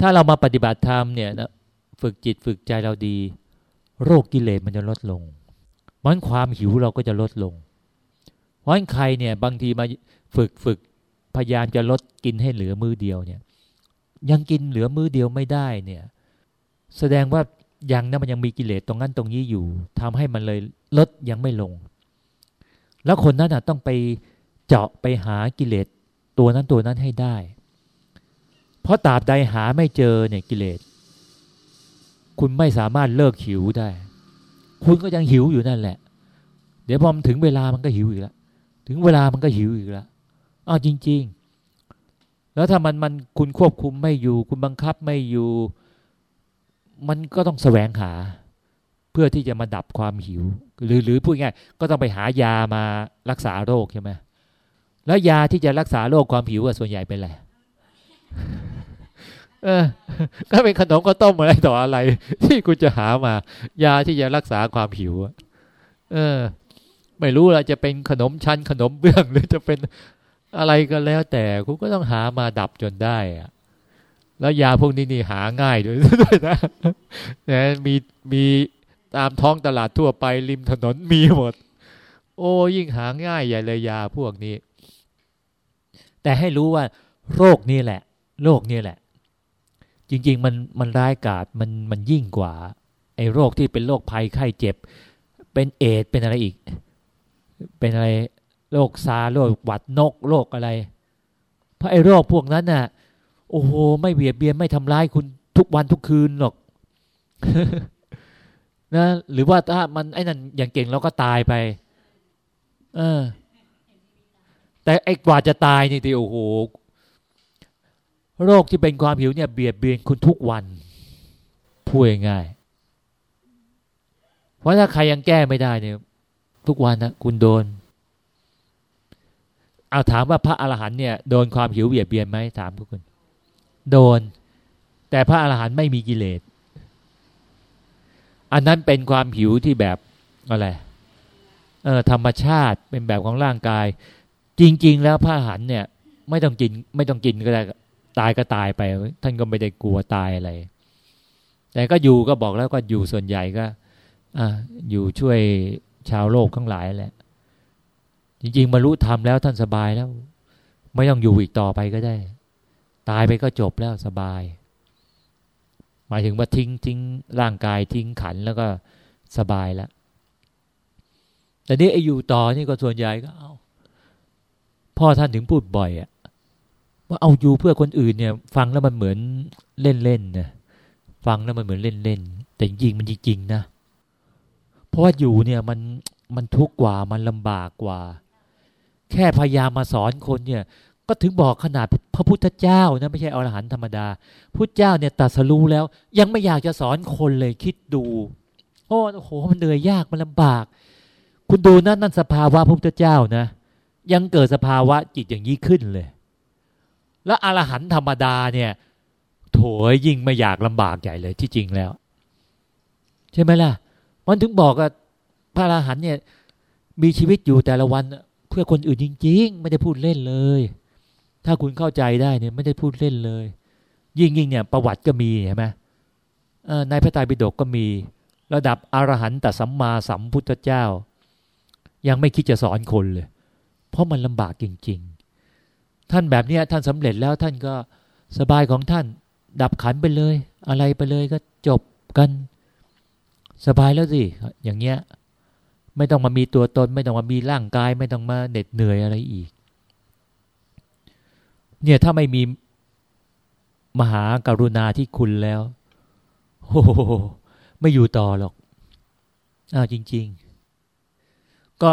ถ้าเรามาปฏิบัติธรรมเนี่ยนะฝึกจิตฝึกใจเราดี โรคกิเลสมันจะลดลงมันความหิวเราก็จะลดลง เพราะใครเนี่ยบางทีมาฝึกฝึกพยายามจะลดกินให้เหลือมือเดียวเนี่ย ยังกินเหลือมือเดียวไม่ได้เนี่ย แสดงว่ายังนั้นมันยังมีกิเลสตรงนั้นตรงนี้อยู่ทำให้มันเลยลดยังไม่ลง แล้วคนนั้นต้องไปเจาะไปหากิเลสตัวนั้นตัวนั้นให้ได้ เพราะตราบใดหาไม่เจอเนี่ยกิเลส คุณไม่สามารถเลิกหิวได้ คุณก็ยังหิวอยู่นั่นแหละ เดี๋ยวพอมถึงเวลามันก็หิวอีกแล้วถึงเวลามันก็หิวอีกแล้วอ้าวจริง ๆ แล้วถ้ามันมันคุณควบคุมไม่อยู่ คุณบังคับไม่อยู่ มันก็ต้องแสวงหา เพื่อที่จะมาดับความหิว หรือหรือพูดง่ายก็ต้องไปหายามารักษาโรคใช่ไหมแล้วยาที่จะรักษาโรคความหิวส่วนใหญ่เป็นอะไร เออ ก็เป็นขนมข้าวต้มอะไรต่ออะไร ที่คุณจะหามายาที่จะรักษาความหิวเออ ไม่รู้ละจะเป็นขนมชั้นขนมเบื้องหรือจะเป็นอะไรก็แล้ว แต่คุณก็ต้องหามาดับจนได้อะแล้วยาพวกนี้นี่หาง่ายด้วยด้วยนะนะมีมีตามท้องตลาดทั่วไปริมถนนมีหมด โอ้ยิ่งหาง่ายใหญ่เลยยาพวกนี้ แต่ให้รู้ว่า โรคนี่แหละ โรคเนี่ยแหละ จริง ๆ มันมันร้ายกาจมันมันยิ่งกว่าไอ้โรคที่เป็นโรคภัยไข้เจ็บ เป็นเอดเป็นอะไรอีก เป็นอะไรโรคซาโรคหวัดนกโรคอะไร เพราะไอ้โรคพวกนั้นน่ะ โอ้โห ไม่เบียดเบียนไม่ทำร้ายคุณทุกวันทุกคืนหรอกนะหรือว่าถ้ามันไอ้นั่นอย่างเก่งเราก็ตายไป เออ แต่ไอ้กว่าจะตายนี่ทีโอ้โห โรคที่เป็นความหิวเนี่ยเบียดเบียนคุณทุกวันพูดง่ายเพราะถ้าใครยังแก้ไม่ได้เนี่ย ทุกวันนะคุณโดน เอาถามว่าพระอรหันเนี่ยโดนความหิวเบียดเบียนไหมถามทุกคนโดน แต่พระอรหันไม่มีกิเลสอันนั้นเป็นความหิวที่แบบอะไรเออธรรมชาติเป็นแบบของร่างกาย จริง ๆ แล้วพระอรหันเนี่ย ไม่ต้องกิน ไม่ต้องกินก็ได้ ตายก็ตายไป ท่านก็ไม่ได้กลัวตายอะไร แต่ก็อยู่ก็บอกแล้วก็อยู่ส่วนใหญ่ก็ออยู่ช่วยชาวโลกทั้งหลายแหละ จริง ๆบรรลุธรรมแล้วท่านสบายแล้ว ไม่ต้องอยู่อีกต่อไปก็ได้ ตายไปก็จบแล้วสบาย หมายถึงว่าทิ้งทิ้งร่างกายทิ้งขันแล้วก็สบายแล้วแต่นี้ไอ้อยู่ต่อนี่ก็ส่วนใหญ่ก็เอาพ่อท่านถึงพูดบ่อยอะ ว่าเอาอยู่เพื่อคนอื่นเนี่ย ฟังแล้วมันเหมือนเล่นๆนะฟังแล้วมันเหมือนเล่นๆแต่จริงมันจริงๆนะเพราะว่าอยู่เนี่ยมันมันทุกข์กว่ามันลำบากกว่า แค่พยายามมาสอนคนเนี่ย ก็ถึงบอกขนาดพระพุทธเจ้านะไม่ใช่อรหันต์ธรรมดาพุทธเจ้าเนี่ยตัดสรู้แล้ว ยังไม่อยากจะสอนคนเลยคิดดูโอ้โหมันเหนื่อยยากมันลำบาก คุณดูนั่นนั่นสภาวะพระพุทธเจ้านะ ยังเกิดสภาวะจิตอย่างนี้ขึ้นเลย แล้วอรหันธรรมดาเนี่ยโถยยิ่งไม่อยากลำบากใหญ่เลยที่จริงแล้ว ใช่ไหมล่ะ มันถึงบอกว่าพระอรหันเนี่ยมีชีวิตอยู่แต่ละวันเพื่อคนอื่นจริง ๆ ไม่ได้พูดเล่นเลย ถ้าคุณเข้าใจได้เนี่ยไม่ได้พูดเล่นเลย ยิ่งยิ่งเนี่ยประวัติก็มีเห็นไหมในพระไตรปิฎกก็มี ระดับอรหันตสัมมาสัมพุทธเจ้า ยังไม่คิดจะสอนคนเลย เพราะมันลำบากจริง ๆ ท่านแบบนี้ท่านสำเร็จแล้วท่านก็สบายของท่าน ดับขันไปเลย อะไรไปเลยก็จบกัน สบายแล้วสิ อย่างเงี้ย ไม่ต้องมามีตัวตน ไม่ต้องมามีร่างกาย ไม่ต้องมาเหน็ดเหนื่อยอะไรอีก เนี่ยถ้าไม่มีมหาการุณาที่คุณแล้วโอ้ไม่อยู่ต่อหรอกอ้าวจริง ๆ ก็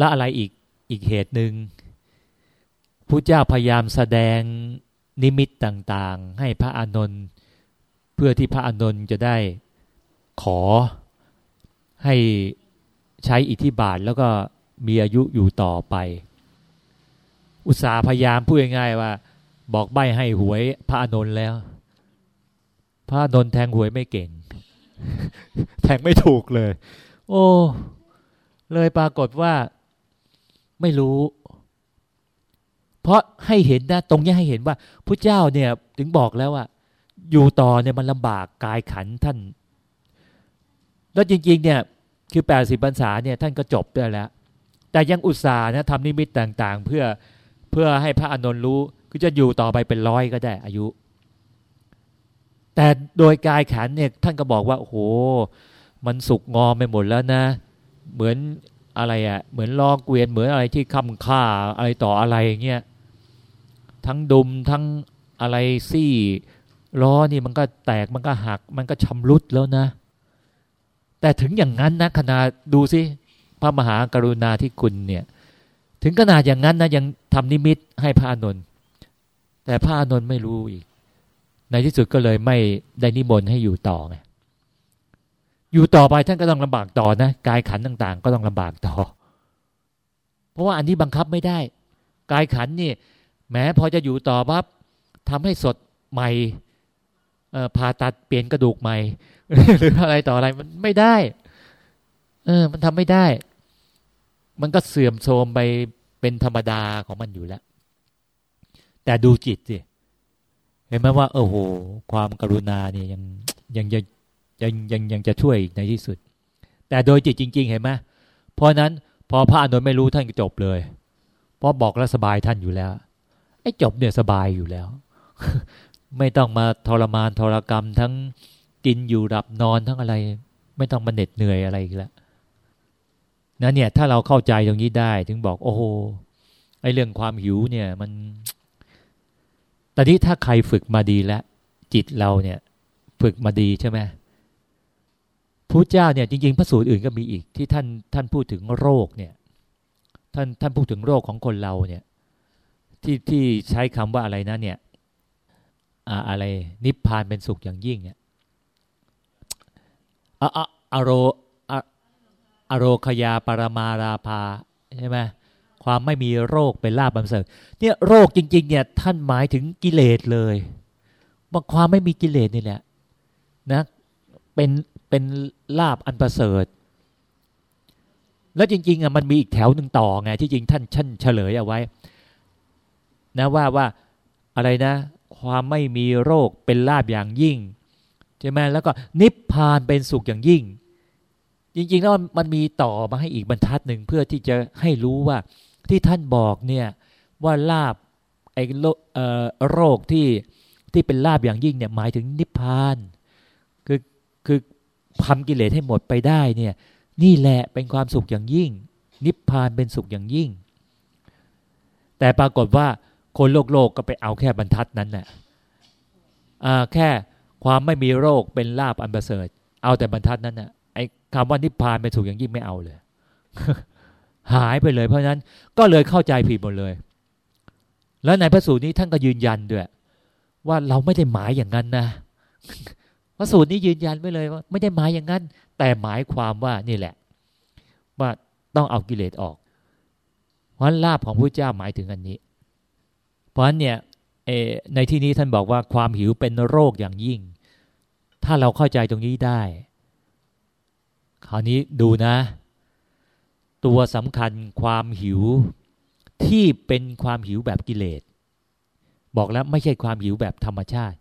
ละอะไรอีกอีกเหตุหนึ่ง พระเจ้าพยายามแสดงนิมิตต่างๆ ให้พระอานนท์เพื่อที่พระอานนท์จะได้ขอให้ใช้อิทธิบาทแล้วก็มีอายุอยู่ต่อไป อุตสาห์พยายามพูดง่ายๆว่า บอกใบให้หวยพระอานนท์แล้ว พระอานนท์แทงหวยไม่เก่ง แทงไม่ถูกเลย โอ้ เลยปรากฏว่าไม่รู้ เพราะให้เห็นนะตรงนี้ให้เห็นว่าพระเจ้าเนี่ยถึงบอกแล้วว่า อยู่ต่อเนี่ยมันลำบากกายขันท่าน แล้วจริง ๆ เนี่ยคือแปดสิบพรรษาเนี่ยท่านก็จบได้แล้ว แต่ยังอุตส่าห์นะทำนิมิตต่างๆ เพื่อเพื่อให้พระอานนท์รู้คือจะอยู่ต่อไปเป็นร้อยก็ได้อายุ แต่โดยกายขันเนี่ยท่านก็บอกว่าโอ้โหมันสุกงอมไปหมดแล้วนะ เหมือนอะไรอะ่ะเหมือนล้อเกวียนเหมือนอะไรที่ค้ำค่าอะไรต่ออะไรเงี้ย ทั้งดุมทั้งอะไรซี่ล้อนี่มันก็แตกมันก็หัก มันก็ชำรุดแล้วนะ แต่ถึงอย่างนั้นนะขนาดดูสิพระมหากรุณาที่คุณเนี่ย ถึงขนาดอย่างนั้นนะยังทำนิมิตให้พระอานนท์แต่พระอานนท์ไม่รู้อีก ในที่สุดก็เลยไม่ได้นิมนต์ให้อยู่ต่อไงอยู่ต่อไปท่านก็ต้องลำบากต่อนะกายขันต่างๆ ก็ต้องลำบากต่อ เพราะว่าอันนี้บังคับไม่ได้ กายขันนี่ แม้พอจะอยู่ต่อปั๊บทำให้สดใหม่ผ่าตัดเปลี่ยนกระดูกใหม่ หรืออะไรต่ออะไรมันไม่ได้ เออ มันทำไม่ได้ มันก็เสื่อมโทรมไปเป็นธรรมดาของมันอยู่แล้ว แต่ดูจิตสิเห็นไหมว่าเออโห ความกรุณาเนี่ยยังยังยังยังยังยังจะช่วยในที่สุด แต่โดยจิตจริง ๆ เห็นไหมเพราะนั้นพอพระอนุนไม่รู้ท่านก็จบเลย เพราะบอกแล้วสบายท่านอยู่แล้ว ไอ้จบเนี่ยสบายอยู่แล้ว ไม่ต้องมาทรมานทรกรรมทั้งกินอยู่ดับนอนทั้งอะไร ไม่ต้องมาเหน็ดเหนื่อยอะไรอีกแล้วนะเนี่ยถ้าเราเข้าใจตรงนี้ได้ ถึงบอกโอ้โหไอ้เรื่องความหิวเนี่ยมันตอนนี้ถ้าใครฝึกมาดีแล้ว จิตเราเนี่ย ฝึกมาดีใช่ไหมพระเจ้าเนี่ยจริงๆพระสูตรอื่นก็มีอีกที่ท่านท่านพูดถึงโรคเนี่ย ท่านท่านพูดถึงโรคของคนเราเนี่ย ที่ที่ใช้คำว่าอะไรนะเนี่ยอะไรนิพพานเป็นสุขอย่างยิ่งเนี่ยอะอะอโรอโรคยาปรมาราภาใช่ไหมความไม่มีโรคเป็นลาบบันเสริฐเนี่ยโรคจริง ๆ เนี่ยท่านหมายถึงกิเลสเลยว่าความไม่มีกิเลสนี่แหละนะเป็นเป็นลาบอันประเสริฐ แล้วจริงๆอะมันมีอีกแถวหนึ่งต่อไงที่จริงท่านท่านเฉลยเอาไว้ นะว่าว่าอะไรนะ ความไม่มีโรคเป็นลาบอย่างยิ่งใช่ไหมแล้วก็นิพพานเป็นสุขอย่างยิ่ง จริง ๆ แล้วมันมีต่อมาให้อีกบรรทัดหนึ่งเพื่อที่จะให้รู้ว่าที่ท่านบอกเนี่ยว่าลาบไอ้โรคที่ที่เป็นลาบอย่างยิ่งเนี่ยหมายถึงนิพพานคือคือทำกิเลสให้หมดไปได้เนี่ยนี่แหละเป็นความสุขอย่างยิ่ง นิพพานเป็นสุขอย่างยิ่ง แต่ปรากฏว่า คนโลกโลกก็ไปเอาแค่บรรทัดนั้นน่ะแค่ความไม่มีโรคเป็นลาบอันประเสริฐ เอาแต่บรรทัดนั้นน่ะไอ้คำว่านิพพานเป็นสุขอย่างยิ่งไม่เอาเลย หายไปเลยเพราะนั้นก็เลยเข้าใจผิดหมดเลย แล้วในพระสูตรนี้ท่านก็ยืนยันด้วย ว่าเราไม่ได้หมายอย่างนั้นนะพระสูตรนี้ยืนยันไว้เลยว่าไม่ได้หมายอย่างนั้น แต่หมายความว่านี่แหละ ว่าต้องเอากิเลสออกเพราะลาบของพระเจ้าหมายถึงอันนี้ เพราะฉะนั้นเนี่ยในที่นี้ท่านบอกว่าความหิวเป็นโรคอย่างยิ่ง ถ้าเราเข้าใจตรงนี้ได้ คราวนี้ดูนะ ตัวสำคัญความหิวที่เป็นความหิวแบบกิเลส บอกแล้วไม่ใช่ความหิวแบบธรรมชาติ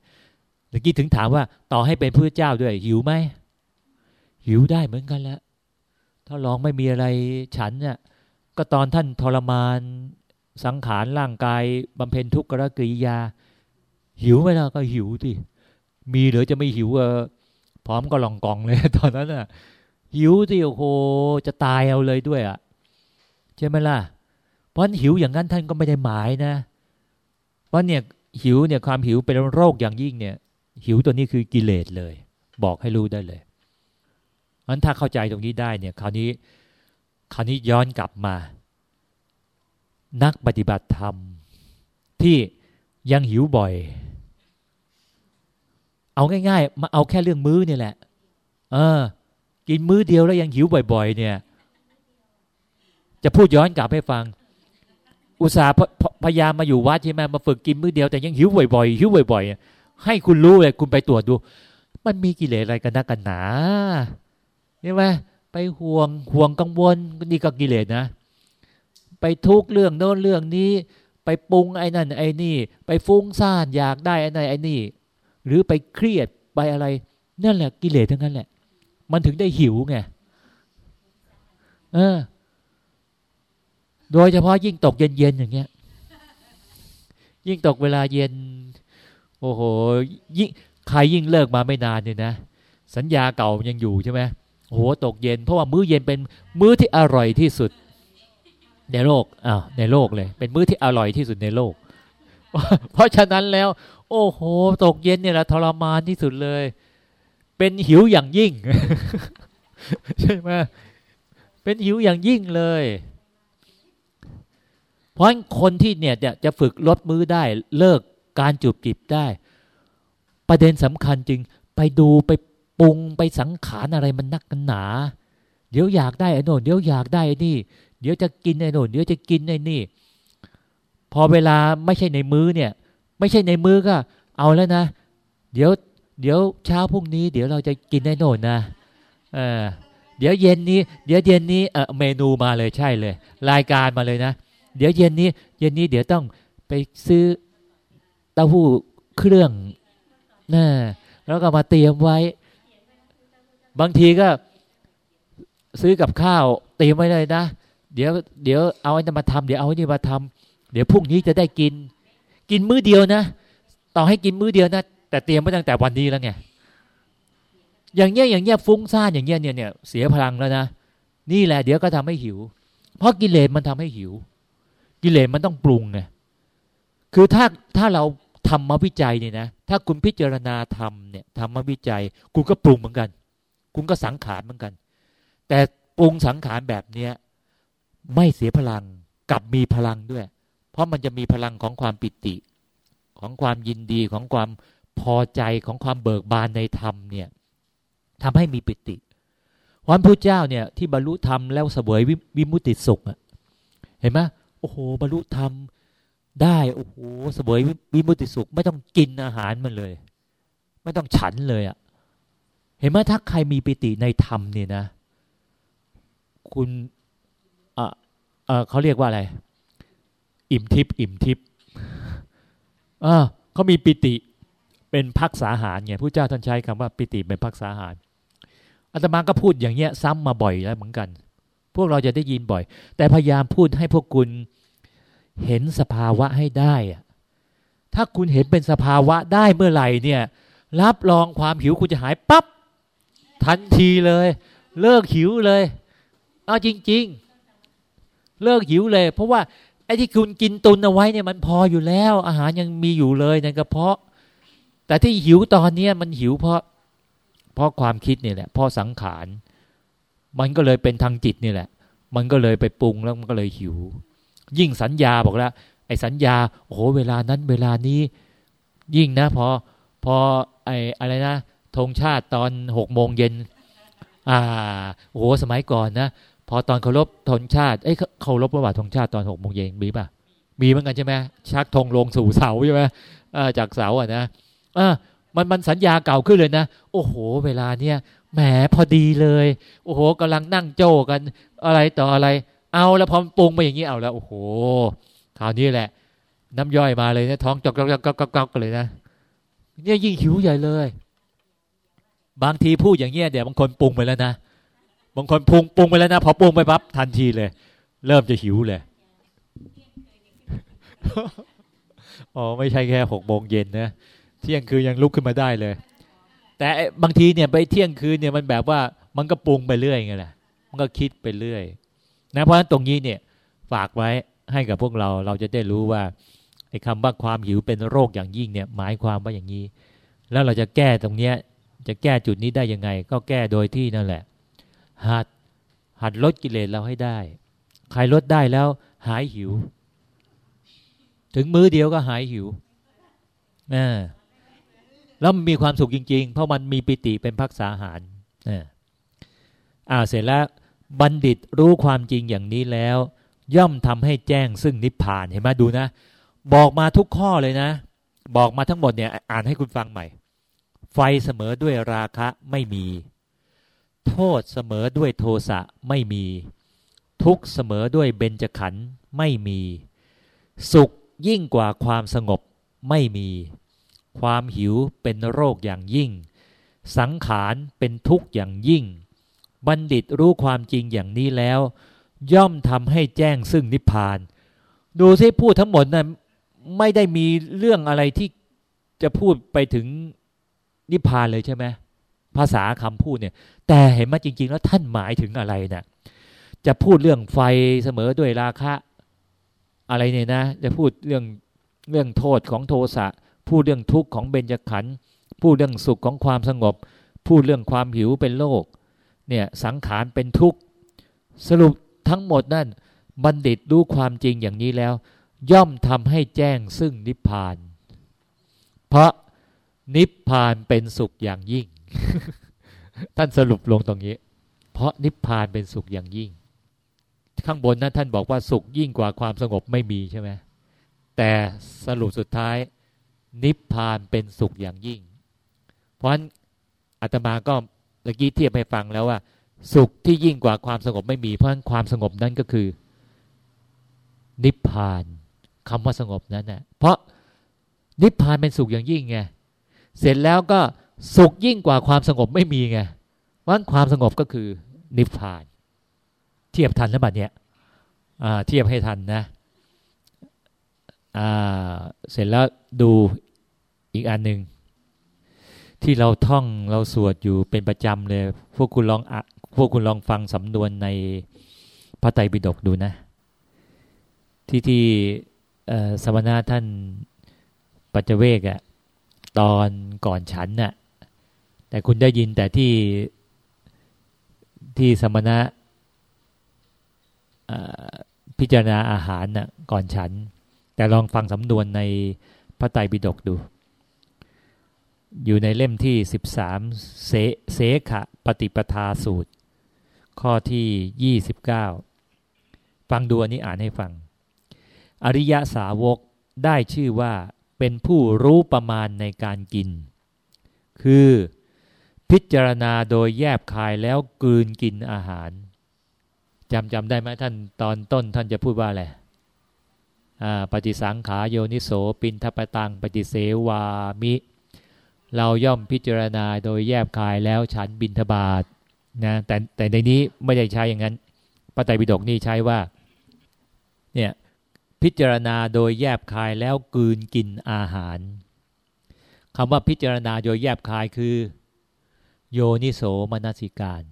เมื่อกี้ถึงถามว่าต่อให้เป็นพระเจ้าด้วย หิวไหมหิวได้เหมือนกันแล้วถ้าลองไม่มีอะไรฉันเนี่ยก็ตอนท่านทรมาน สังขารร่างกายบำเพ็ญทุกขกริยา หิวไหมล่ะก็หิวที่มีหรือจะไม่หิวเออพร้อมก็ลองกองเลย ตอนนั้นอะ หิวที่โอ้โหจะตายเอาเลยด้วยอะใช่ไหมล่ะ เพราะหิวอย่างนั้นท่านก็ไม่ได้หมายนะ เพราะเนี่ยหิวเนี่ยความหิวเป็นโรคอย่างยิ่งเนี่ย หิวตัวนี้คือกิเลสเลย บอกให้รู้ได้เลยเพราะถ้าเข้าใจตรงนี้ได้เนี่ย คราวนี้ คราวนี้ย้อนกลับมา นักปฏิบัติธรรม ที่ยังหิวบ่อย เอาง่ายๆ มาเอาแค่เรื่องมื้อนี่แหละ เออ กินมื้อเดียวแล้วยังหิวบ่อย ๆ เนี่ย จะพูดย้อนกลับให้ฟัง อุตส่าห์พยายามมาอยู่วัดใช่ไหมมาฝึกกินมื้อเดียวแต่ยังหิวบ่อยๆหิวบ่อยๆให้คุณรู้เลยคุณไปตรวจดู มันมีกิเลสอะไรกันนักกันหนาใช่ไหมไปห่วงห่วงกังวลนี่ก็กิเลสนะ ไปทุกเรื่องโน้นเรื่องนี้ ไปปรุงไอ้นั่นไอ้นี่ ไปฟุ้งซ่านอยากได้ไอ้นั่นไอ้นี่ หรือไปเครียดไปอะไร นั่นแหละกิเลสทั้งนั้นแหละ มันถึงได้หิวไงเออ โดยเฉพาะยิ่งตกเย็นๆอย่างเงี้ย ยิ่งตกเวลาเย็น โอ้โห ยิ่งใครยิ่งเลิกมาไม่นานเนี่ยนะ สัญญาเก่ายังอยู่ใช่ไหมโอ้โหตกเย็น เพราะว่ามื้อเย็นเป็นมื้อที่อร่อยที่สุด ในโลกอ้าวในโลกเลย เป็นมื้อที่อร่อยที่สุดในโลก เพราะฉะนั้นแล้ว โอ้โห ตกเย็นเนี่ยละทรมานที่สุดเลย เป็นหิวอย่างยิ่ง ใช่ไหมเป็นหิวอย่างยิ่งเลย เพราะคนที่เนี่ยจะฝึกลดมื้อได้ เลิกการจูบจิบได้ ประเด็นสำคัญจริง ไปดูไปปรุงไปสังขารอะไรมันนักกันหนา เดี๋ยวอยากได้ไอ้โน่นเดี๋ยวอยากได้ไอ้นี่ เดี๋ยวจะกินไอ้โน่นเดี๋ยวจะกินไอ้นี่ พอเวลาไม่ใช่ในมื้อเนี่ย ไม่ใช่ในมื้อก็ เอาแล้วนะ เดี๋ยว เดี๋ยวเช้าพรุ่งนี้ เดี๋ยวเราจะกินไอ้โน่นนะเออเดี๋ยวเย็นนี้ เดี๋ยวเย็นนี้เออเมนูมาเลยใช่เลย รายการมาเลยนะ เดี๋ยวเย็นนี้ เย็นนี้เดี๋ยวต้องไปซื้อเต้าหู้เครื่องนะแล้วก็มาเตรียมไว้ บางทีก็ซื้อกับข้าวเตรียมไว้เลยนะ เดี๋ยวเดี๋ยวเอาไอ้นี่มาทำเดี๋ยวเอาไอ้นี่มาทำเดี๋ยวพรุ่งนี้จะได้กิน กินมื้อเดียวนะต่อให้กินมื้อเดียวนะแต่เตรียมไว้ตั้งแต่วันนี้แล้วไงอย่างเงี้ยอย่างเงี้ยฟุ้งซ่านอย่างเงี้ยเนี่ยเนี่ยเสียพลังแล้วนะนี่แหละเดี๋ยวก็ทำให้หิว เพราะกิเลสมันทำให้หิว กิเลสมันต้องปรุงไงคือถ้าถ้าเราทำมาวิจัยเนี่ยนะถ้าคุณพิจารณาทำเนี่ยทำมาวิจัย คุณก็ปรุงเหมือนกัน คุณก็สังขารเหมือนกัน แต่ปรุงสังขารแบบเนี้ย ไม่เสียพลังกลับมีพลังด้วย เพราะมันจะมีพลังของความปิติ ของความยินดีของความพอใจของความเบิกบานในธรรมเนี่ยทำให้มีปิติวันพระเจ้าเนี่ยที่บรรลุธรรมแล้วเสวยวิมุติสุขอะเห็นไหมโอ้โหบรรลุธรรมได้โอ้โหเสวยวิมุติสุข ไม่ต้องกินอาหารมันเลย ไม่ต้องฉันเลยอะเห็นไหมถ้าใครมีปิติในธรรมเนี่ยนะ คุณ เขาเรียกว่าอะไร อิ่มทิพย์อิ่มทิพย์เขามีปิติเป็นพักษาหารไงพระเจ้าท่านใช้คำว่าปิติเป็นพักษาหารอาตมาก็พูดอย่างเงี้ยซ้ำมาบ่อยแล้วเหมือนกัน พวกเราจะได้ยินบ่อย แต่พยายามพูดให้พวกคุณเห็นสภาวะให้ได้อะถ้าคุณเห็นเป็นสภาวะได้เมื่อไหร่เนี่ย รับรองความหิวคุณจะหายปับ๊บทันทีเลย เลิกหิวเลย เอาจริง ๆ เลิกหิวเลย เพราะว่าไอ้ที่คุณกินตุนเอาไว้เนี่ยมันพออยู่แล้ว อาหารยังมีอยู่เลยในกระเพาะ แต่ที่หิวตอนนี้มันหิวเพราะ เพราะความคิดนี่แหละเพราะสังขาร มันก็เลยเป็นทางจิตนี่แหละ มันก็เลยไปปรุงแล้วมันก็เลยหิว ยิ่งสัญญาบอกแล้วไอ้สัญญาโอ้โหเวลานั้นเวลานี้ ยิ่งนะพอพอไอ้อะไรนะธงชาติตอนหกโมงเย็นอ่าโอ้โหสมัยก่อนนะ พอตอนเคารพธงชาติเอ้ยเคารพประวัติธงชาติตอนหกโมงเย็นมีป่ะมีเหมือนกันใช่ไหมชักธงลงสู่เสาใช่ไหมจากเสาอะนะอ่ามันมันสัญญาเก่าขึ้นเลยนะ โอ้โห เวลาเนี้ยแหมพอดีเลย โอ้โหกำลังนั่งโจกันอะไรต่ออะไร เอาแล้วพอปรุงไปอย่างนี้เอาแล้วโอ้โหคราวนี้แหละ น้ำย่อยมาเลยนะท้องจอกจอกจอกจอกจอกเลยนะเนี่ยยิ่งหิวใหญ่เลย บางทีพูดอย่างเงี้ยเดี๋ยวบางคนปรุงไปแล้วนะ บางคนปรุงปรุงไปแล้วนะพอปรุงไปปั๊บทันทีเลย เริ่มจะหิวเลยอ๋อไม่ใช่แค่หกโมงเย็นนะเที่ยงคืนยังลุกขึ้นมาได้เลย แต่บางทีเนี่ยไปเที่ยงคืนเนี่ยมันแบบว่ามันก็ปรุงไปเรื่อยไงแหละมันก็คิดไปเรื่อยนะเพราะฉะนั้นตรงนี้เนี่ยฝากไว้ให้กับพวกเราเราจะได้รู้ว่าไอ้คำว่าความหิวเป็นโรคอย่างยิ่งเนี่ยหมายความว่าอย่างนี้ แล้วเราจะแก้ตรงเนี้ยจะแก้จุดนี้ได้ยังไง ก็แก้โดยที่นั่นแหละ หัดหัดลดกิเลสเราให้ได้ ใครลดได้แล้วหายหิว ถึงมื้อเดียวก็หายหิวอ่าแล้วมีความสุขจริง ๆ เพราะมันมีปิติเป็นพักษาหารอ่าเสร็จแล้วบัณฑิตรู้ความจริงอย่างนี้แล้ว ย่อมทำให้แจ้งซึ่งนิพพานเห็นไหมดูนะ บอกมาทุกข้อเลยนะ บอกมาทั้งหมดเนี่ย อ่านให้คุณฟังใหม่ ไฟเสมอด้วยราคะไม่มี โทษเสมอด้วยโทสะไม่มี ทุกเสมอด้วยเบญจขันธ์ไม่มี สุขยิ่งกว่าความสงบไม่มี ความหิวเป็นโรคอย่างยิ่ง สังขารเป็นทุกข์อย่างยิ่ง บัณฑิตรู้ความจริงอย่างนี้แล้ว ย่อมทำให้แจ้งซึ่งนิพพาน ดูซิพูดทั้งหมดนะ่ะไม่ได้มีเรื่องอะไรที่จะพูดไปถึงนิพพานเลยใช่ไหม ภาษาคำพูดเนี่ย แต่เห็นมาจริง ๆ แล้วท่านหมายถึงอะไรนะ่ะจะพูดเรื่องไฟเสมอด้วยราคะอะไรเนี่ยนะ จะพูดเรื่องเรื่องโทษของโทสะพูดเรื่องทุกข์ของเบญจขันธ์พูดเรื่องสุขของความสงบ พูดเรื่องความหิวเป็นโลกเนี่ยสังขารเป็นทุกข์สรุปทั้งหมดนั่นบัณฑิตรู้ความจริงอย่างนี้แล้ว ย่อมทำให้แจ้งซึ่งนิพพาน เพราะนิพพานเป็นสุขอย่างยิ่ง ท่านสรุปลงตรงนี้ เพราะนิพพานเป็นสุขอย่างยิ่ง ข้างบนนั้นท่านบอกว่าสุขยิ่งกว่าความสงบไม่มีใช่ไหมแต่สรุปสุดท้าย นิพพานเป็นสุขอย่างยิ่ง เพราะฉะนั้นอาตมาก็เมื่อกี้เทียบให้ฟังแล้วว่า สุขที่ยิ่งกว่าความสงบไม่มีเพราะฉะนั้นความสงบนั้นก็คือ นิพพานคำว่าสงบนั้นนะ่ะเพราะนิพพานเป็นสุขอย่างยิ่งไงเสร็จแล้วก็ สุขยิ่งกว่าความสงบไม่มีไงเพราความสงบก็คือนิพพาน เทียบทันแล้วบัดเนี้ยเทียบให้ทันนะเสร็จแล้วดูอีกอันหนึ่งที่เราท่องเราสวดอยู่เป็นประจำเลย พวกคุณลองอพวกคุณลองฟังสำนวนในพระไตรปิฎกดูนะ ที่ที่สมณะท่านปัจเจเวกอะตอนก่อนฉันน่ะ แต่คุณได้ยินแต่ที่ที่สมณะพิจารณาอาหารน่ะก่อนฉัน แต่ลองฟังสำนวนในพระไตรปิฎกดู อยู่ในเล่มที่ 13 เสเสขะปฏิปทาสูตร ข้อที่ 29 ฟังดูอันนี้อ่านให้ฟัง อริยสาวกได้ชื่อว่าเป็นผู้รู้ประมาณในการกิน คือ พิจารณาโดยแยบคายแล้วกืนกินอาหารจำจำได้ไหมท่านตอนต้นท่านจะพูดว่าอะไรปฏิสังขาโยนิโสปินทปตังปฏิเสวามิ เราย่อมพิจารณาโดยแยบคายแล้วฉันบินทบาทนะแต่แต่ในนี้ไม่ได้ใช้อย่างนั้นพระไตรปิฎกนี่ใช้ว่าเนี่ยพิจารณาโดยแยบคายแล้วกืนกินอาหารคำว่าพิจารณาโดยแยบคายคือ โยนิโสมนสิการ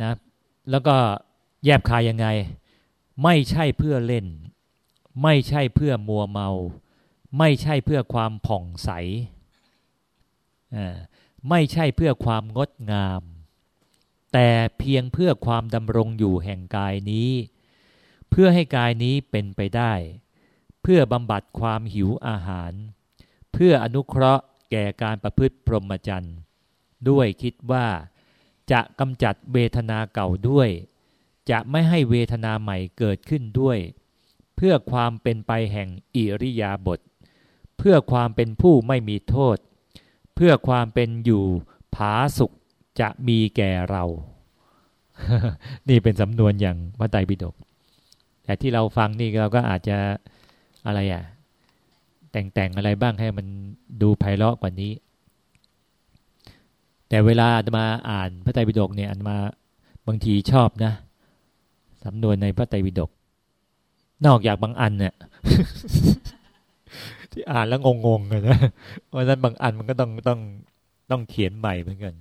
นะแล้วก็แยบคายยังไง ไม่ใช่เพื่อเล่น ไม่ใช่เพื่อมัวเมา ไม่ใช่เพื่อความผ่องใสไม่ใช่เพื่อความงดงาม แต่เพียงเพื่อความดำรงอยู่แห่งกายนี้ เพื่อให้กายนี้เป็นไปได้ เพื่อบำบัดความหิวอาหาร เพื่ออนุเคราะห์แก่การประพฤติพรหมจรรย์ ด้วยคิดว่า จะกำจัดเวทนาเก่าด้วย จะไม่ให้เวทนาใหม่เกิดขึ้นด้วย เพื่อความเป็นไปแห่งอิริยาบถเพื่อความเป็นผู้ไม่มีโทษ เพื่อความเป็นอยู่ผาสุขจะมีแก่เรา นี่เป็นสำนวนอย่างพระไตรปิฎกแต่ที่เราฟังนี่เราก็อาจจะอะไรอะ แต่งๆอะไรบ้างให้มันดูไพเราะกว่านี้ แต่เวลาอาตมาอ่านพระไตรปิฎกเนี่ยอาตมาบางทีชอบนะสำนวนในพระไตรปิฎกนอกจากบางอันเนี่ยที่อ่านแล้วงงๆเลยนะเพราะฉะนั้นบางอันมันก็ต้องต้องต้องเขียนใหม่เหมือนกัน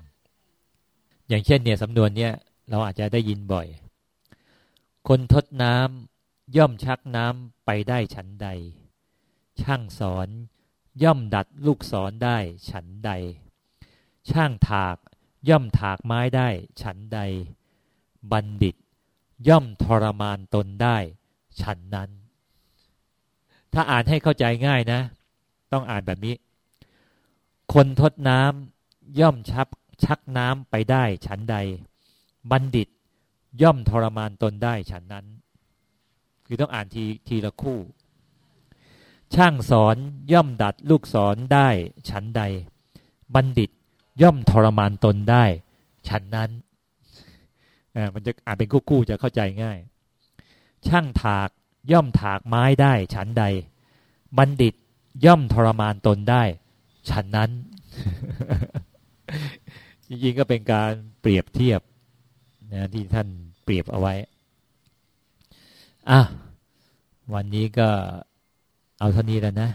อย่างเช่นเนี่ยสำนวนเนี่ยเราอาจจะได้ยินบ่อย คนทดน้ำย่อมชักน้ำไปได้ฉันใด ช่างสอนย่อมดัดลูกศรได้ฉันใด ช่างถากย่อมถากไม้ได้ฉันใด บัณฑิต ย่อมทรมานตนได้ ฉันนั้น ถ้าอ่านให้เข้าใจง่ายนะ ต้องอ่านแบบนี้ คนทดน้ำย่อมชับชักน้ำไปได้ ฉันใด บัณฑิต ย่อมทรมานตนได้ ฉันนั้น คือต้องอ่านทีทีละคู่ ช่างสอนย่อมดัดลูกศรได้ ฉันใด บัณฑิต ย่อมทรมานตนได้ ฉันนั้นมันจะอ่านเป็นคู่ๆจะเข้าใจง่าย ช่างถากย่อมถากไม้ได้ ฉันใด บัณฑิตย่อมทรมานตนได้ ฉันนั้น จริงๆก็เป็นการเปรียบเทียบนะที่ท่านเปรียบเอาไว้อะวันนี้ก็เอาเท่านี้แล้วนะ